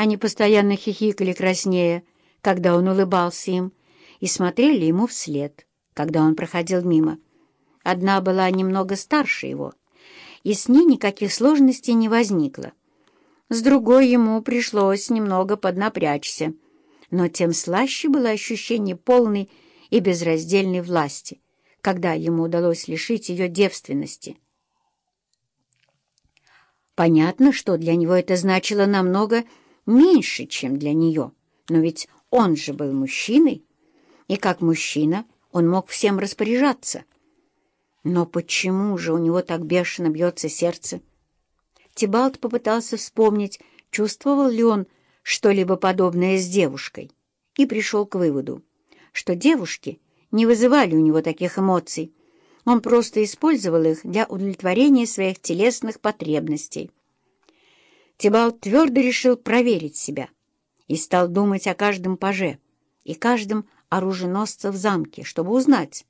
Они постоянно хихикали краснее, когда он улыбался им, и смотрели ему вслед, когда он проходил мимо. Одна была немного старше его, и с ней никаких сложностей не возникло. С другой ему пришлось немного поднапрячься, но тем слаще было ощущение полной и безраздельной власти, когда ему удалось лишить ее девственности. Понятно, что для него это значило намного меньше, чем для нее, но ведь он же был мужчиной, и как мужчина он мог всем распоряжаться. Но почему же у него так бешено бьется сердце? Тибалт попытался вспомнить, чувствовал ли он что-либо подобное с девушкой, и пришел к выводу, что девушки не вызывали у него таких эмоций, он просто использовал их для удовлетворения своих телесных потребностей. Тибалт твердо решил проверить себя и стал думать о каждом паже и каждом оруженосце в замке, чтобы узнать,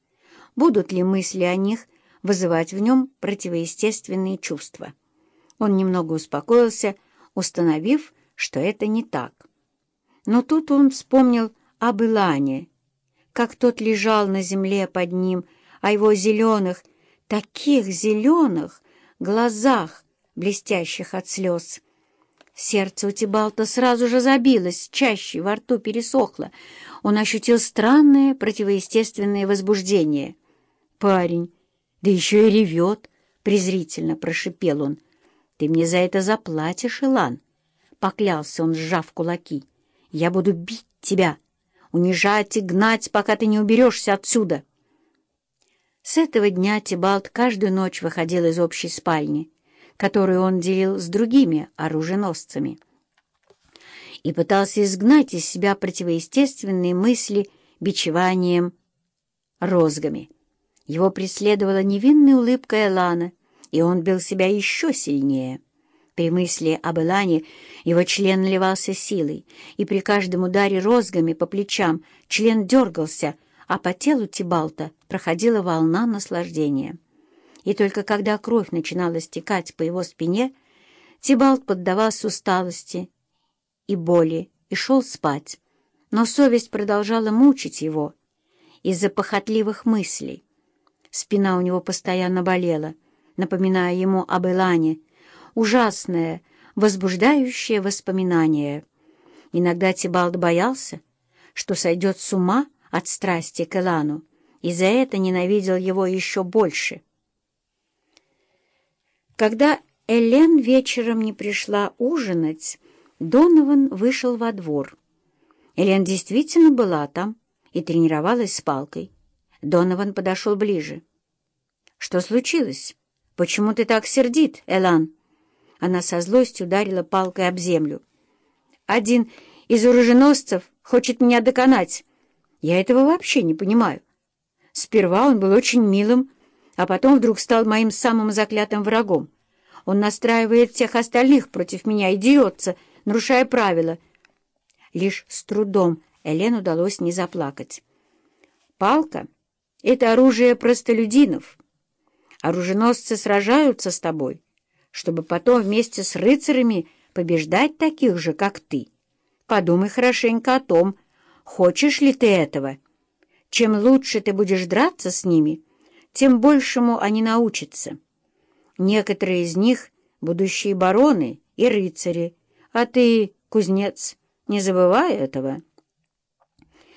будут ли мысли о них вызывать в нем противоестественные чувства. Он немного успокоился, установив, что это не так. Но тут он вспомнил об Илане, как тот лежал на земле под ним, о его зеленых, таких зеленых глазах, блестящих от слез. Сердце у Тибалта сразу же забилось, чаще во рту пересохло. Он ощутил странное противоестественное возбуждение. «Парень, да еще и ревет!» — презрительно прошипел он. «Ты мне за это заплатишь, Илан!» — поклялся он, сжав кулаки. «Я буду бить тебя, унижать и гнать, пока ты не уберешься отсюда!» С этого дня Тибалт каждую ночь выходил из общей спальни, которую он делил с другими оруженосцами, и пытался изгнать из себя противоестественные мысли бичеванием, розгами. Его преследовала невинная улыбка Элана, и он бил себя еще сильнее. При мысли об Элане его член наливался силой, и при каждом ударе розгами по плечам член дергался — а по телу Тибалта проходила волна наслаждения. И только когда кровь начинала стекать по его спине, Тибалт поддавался усталости и боли и шел спать, но совесть продолжала мучить его из-за похотливых мыслей. Спина у него постоянно болела, напоминая ему об Элане, ужасное, возбуждающее воспоминание. Иногда Тибалт боялся, что сойдет с ума от страсти к Элану, и за это ненавидел его еще больше. Когда Элен вечером не пришла ужинать, Донован вышел во двор. Элен действительно была там и тренировалась с палкой. Донован подошел ближе. «Что случилось? Почему ты так сердит, Элан?» Она со злостью ударила палкой об землю. «Один из оруженосцев хочет меня доконать. Я этого вообще не понимаю. Сперва он был очень милым, а потом вдруг стал моим самым заклятым врагом. Он настраивает всех остальных против меня и дерется, нарушая правила. Лишь с трудом Элен удалось не заплакать. «Палка — это оружие простолюдинов. Оруженосцы сражаются с тобой, чтобы потом вместе с рыцарями побеждать таких же, как ты. Подумай хорошенько о том, Хочешь ли ты этого? Чем лучше ты будешь драться с ними, тем большему они научатся. Некоторые из них — будущие бароны и рыцари, а ты — кузнец, не забывай этого».